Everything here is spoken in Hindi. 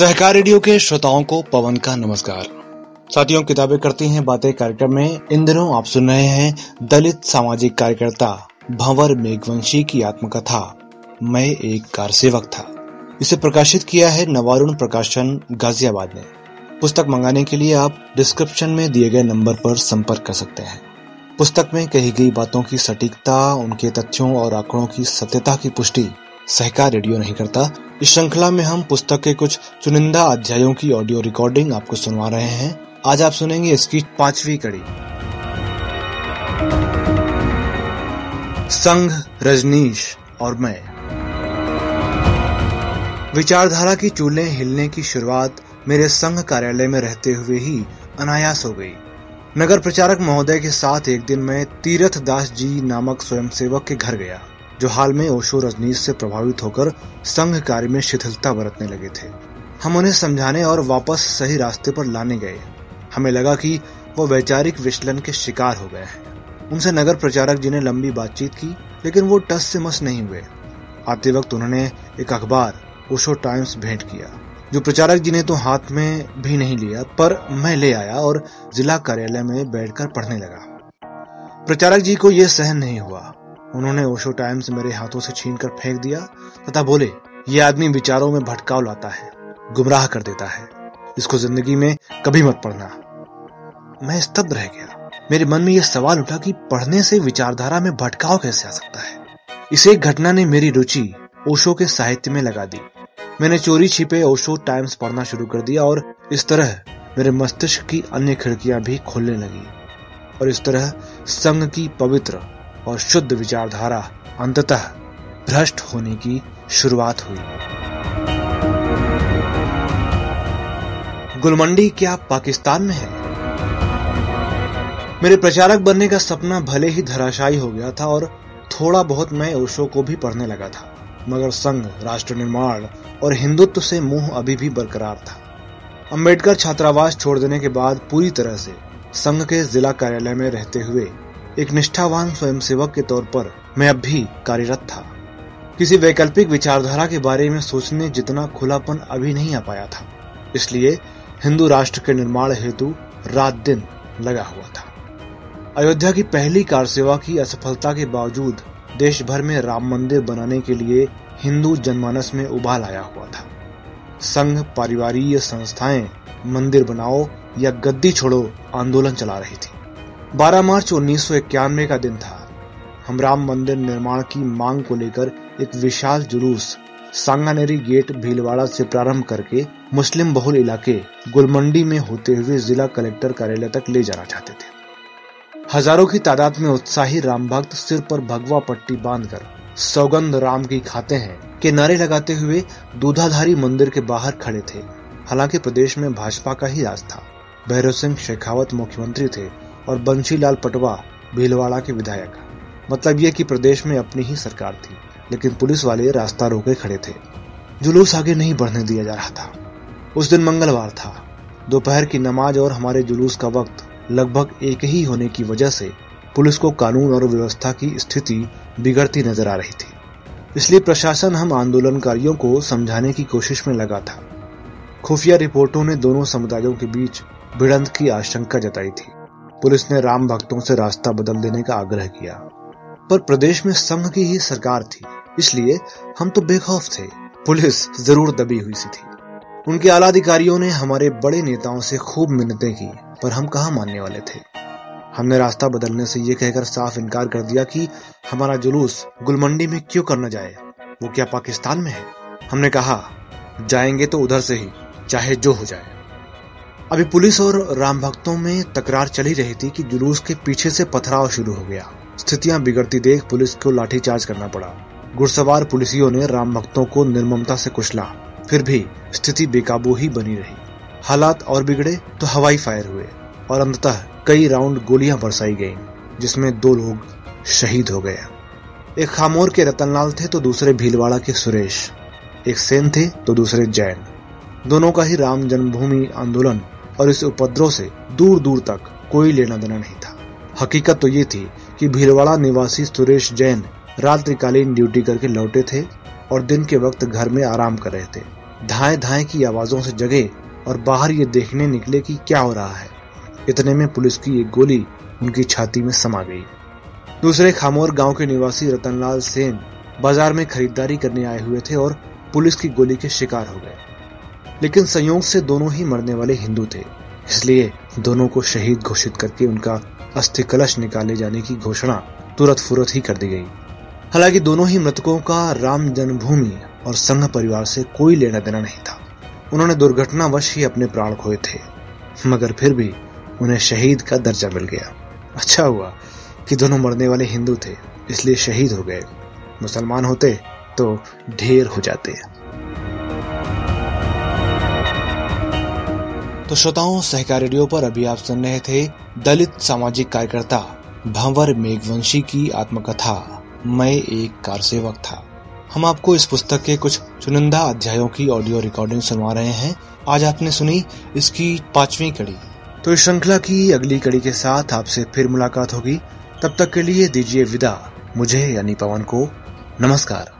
सहकार रेडियो के श्रोताओं को पवन का नमस्कार। साथियों, किताबें करती हैं बातें कार्यक्रम में। इन दिनों आप सुन रहे हैं दलित सामाजिक कार्यकर्ता भंवर मेघवंशी की आत्मकथा, मैं एक कार सेवक था। इसे प्रकाशित किया है नवारुण प्रकाशन गाजियाबाद ने। पुस्तक मंगाने के लिए आप डिस्क्रिप्शन में दिए गए नंबर पर संपर्क कर सकते हैं। पुस्तक में कही गई बातों की सटीकता, उनके तथ्यों और आंकड़ों की सत्यता की पुष्टि सहकार रेडियो नहीं करता। इस श्रृंखला में हम पुस्तक के कुछ चुनिंदा अध्यायों की ऑडियो रिकॉर्डिंग आपको सुनवा रहे हैं। आज आप सुनेंगे इसकी पांचवी कड़ी। संघ, रजनीश और मैं। विचारधारा की चूल्हे हिलने की शुरुआत मेरे संघ कार्यालय में रहते हुए ही अनायास हो गई। नगर प्रचारक महोदय के साथ एक दिन मैं तीरथ दास जी नामक स्वयंसेवक के घर गया। जो हाल में ओशो रजनीश से प्रभावित होकर संघ कार्य में शिथिलता बरतने लगे थे। हम उन्हें समझाने और वापस सही रास्ते पर लाने गए। हमें लगा कि वो वैचारिक विचलन के शिकार हो गए हैं। उनसे नगर प्रचारक जी ने लंबी बातचीत की, लेकिन वो टस से मस नहीं हुए। आते वक्त उन्होंने एक अखबार, ओशो टाइम्स, भेंट किया। जो प्रचारक जी ने तो हाथ में भी नहीं लिया, पर मैं ले आया और जिला कार्यालय में बैठकर पढ़ने लगा। प्रचारक जी को यह सहन नहीं हुआ। उन्होंने ओशो टाइम्स मेरे हाथों से छीन कर फेंक दिया, तथा बोले, ये आदमी विचारों में भटकाव लाता है, गुमराह कर देता है। इसको ज़िंदगी में कभी मत पढ़ना। मैं स्तब्ध रह गया। मेरे मन में यह सवाल उठा कि पढ़ने से विचारधारा में भटकाव कैसे आ सकता है? इस एक घटना ने मेरी रुचि ओशो के साहित्य में लगा दी। मैंने चोरी छिपे ओशो टाइम्स पढ़ना शुरू कर दिया और इस तरह मेरे मस्तिष्क की अन्य खिड़कियाँ भी खोलने लगी। और इस तरह संघ की पवित्र और शुद्ध विचारधारा अंततः भ्रष्ट होने की शुरुआत हुई। गुलमंडी, क्या पाकिस्तान में है? मेरे प्रचारक बनने का सपना भले ही धराशायी हो गया था और थोड़ा बहुत मैं ओशो को भी पढ़ने लगा था, मगर संघ, राष्ट्र निर्माण और हिंदुत्व से मुँह अभी भी बरकरार था। अंबेडकर छात्रावास छोड़ देने के बाद पूरी तरह से संघ के जिला कार्यालय में रहते हुए एक निष्ठावान स्वयंसेवक के तौर पर मैं अब भी कार्यरत था। किसी वैकल्पिक विचारधारा के बारे में सोचने जितना खुलापन अभी नहीं आ पाया था। इसलिए हिंदू राष्ट्र के निर्माण हेतु रात दिन लगा हुआ था। अयोध्या की पहली कार सेवा की असफलता के बावजूद देश भर में राम मंदिर बनाने के लिए हिंदू जनमानस में उबाल आया हुआ था। संघ, पारिवारिक संस्थाएँ, मंदिर बनाओ या गद्दी छोड़ो, आंदोलन चला रही थी। 12 मार्च उन्नीस सौ इक्यानवे का दिन था। हम राम मंदिर निर्माण की मांग को लेकर एक विशाल जुलूस, सांगानेरी गेट भीलवाड़ा से प्रारंभ करके मुस्लिम बहुल इलाके गुलमंडी में होते हुए जिला कलेक्टर कार्यालय तक ले जाना चाहते थे। हज़ारों की तादाद में उत्साही राम भक्त सिर पर भगवा पट्टी बांधकर सौगंध राम की खाते हैं के नारे लगाते हुए दूधाधारी मंदिर के बाहर खड़े थे। हालाँकि प्रदेश में भाजपा का ही राज था। भैरव सिंह शेखावत मुख्यमंत्री थे। और बंशीलाल पटवा भीलवाड़ा के विधायक मतलब ये कि प्रदेश में अपनी ही सरकार थी, लेकिन पुलिस वाले रास्ता रोके खड़े थे। जुलूस आगे नहीं बढ़ने दिया जा रहा था। उस दिन मंगलवार था। दोपहर की नमाज़ और हमारे जुलूस का वक्त लगभग एक ही होने की वजह से पुलिस को कानून और व्यवस्था की स्थिति बिगड़ती नज़र आ रही थी। इसलिए प्रशासन हम आंदोलनकारियों को समझाने की कोशिश में लगा था। खुफिया रिपोर्टों ने दोनों समुदायों के बीच भिड़ंत की आशंका जताई थी। पुलिस ने राम भक्तों से रास्ता बदल देने का आग्रह किया। पर प्रदेश में संघ की ही सरकार थी, इसलिए हम तो बेखौफ थे। पुलिस ज़रूर दबी हुई सी थी। उनके आला अधिकारियों ने हमारे बड़े नेताओं से खूब मिन्नतें की, पर हम कहा मानने वाले थे? हमने रास्ता बदलने से ये कहकर साफ़ इनकार कर दिया कि हमारा जुलूस गुलमंडी में क्यों करना जाए? वो क्या पाकिस्तान में है? हमने कहा, जाएँगे तो उधर से ही, चाहे जो हो जाए। अभी पुलिस और राम भक्तों में तकरार चली रही थी कि जुलूस के पीछे से पथराव शुरू हो गया। स्थितियाँ बिगड़ती देख पुलिस को लाठीचार्ज करना पड़ा। घुड़सवार पुलिसियों ने राम भक्तों को निर्ममता से कुचला। फिर भी स्थिति बेकाबू ही बनी रही। हालात और बिगड़े तो हवाई फायर हुए और अंततः कई राउंड गोलियाँ बरसाई गईं, जिसमें दो लोग शहीद हो गए। एक खामोर के रतनलाल थे तो दूसरे भीलवाड़ा के सुरेश। एक सेन थे तो दूसरे जैन। दोनों का ही राम जन्मभूमि आंदोलन और इस उपद्रव से दूर दूर तक कोई लेना देना नहीं था। हकीकत तो ये थी कि भीलवाड़ा निवासी सुरेश जैन रात्रिकालीन ड्यूटी करके लौटे थे और दिन के वक्त घर में आराम कर रहे थे। धाए धाए की आवाजों से जगे और बाहर ये देखने निकले कि क्या हो रहा है। इतने में पुलिस की एक गोली उनकी छाती में समा गई। दूसरे खामोर गाँव के निवासी रतनलाल सेन बाज़ार में खरीदारी करने आए हुए थे और पुलिस की गोली के शिकार हो गए। लेकिन संयोग से दोनों ही मरने वाले हिंदू थे। इसलिए दोनों को शहीद घोषित करके उनका अस्थि कलश निकाले जाने की घोषणा तुरंत फुरत ही कर दी गई। हालाँकि दोनों ही मृतकों का राम जन्मभूमि और संघ परिवार से कोई लेना देना नहीं था। उन्होंने दुर्घटनावश ही अपने प्राण खोए थे, मगर फिर भी उन्हें शहीद का दर्जा मिल गया। अच्छा हुआ कि दोनों मरने वाले हिंदू थे, इसलिए शहीद हो गए। मुसलमान होते तो ढेर हो जाते। तो श्रोताओं, सहकार रेडियो पर अभी आप सुन रहे थे दलित सामाजिक कार्यकर्ता भंवर मेघवंशी की आत्मकथा। मैं एक कार सेवक था। हम आपको इस पुस्तक के कुछ चुनिंदा अध्यायों की ऑडियो रिकॉर्डिंग सुनवा रहे हैं। आज आपने सुनी इसकी पांचवी कड़ी। तो इस श्रृंखला की अगली कड़ी के साथ आपसे फिर मुलाकात होगी। तब तक के लिए दीजिए विदा। मुझे यानी पवन को नमस्कार।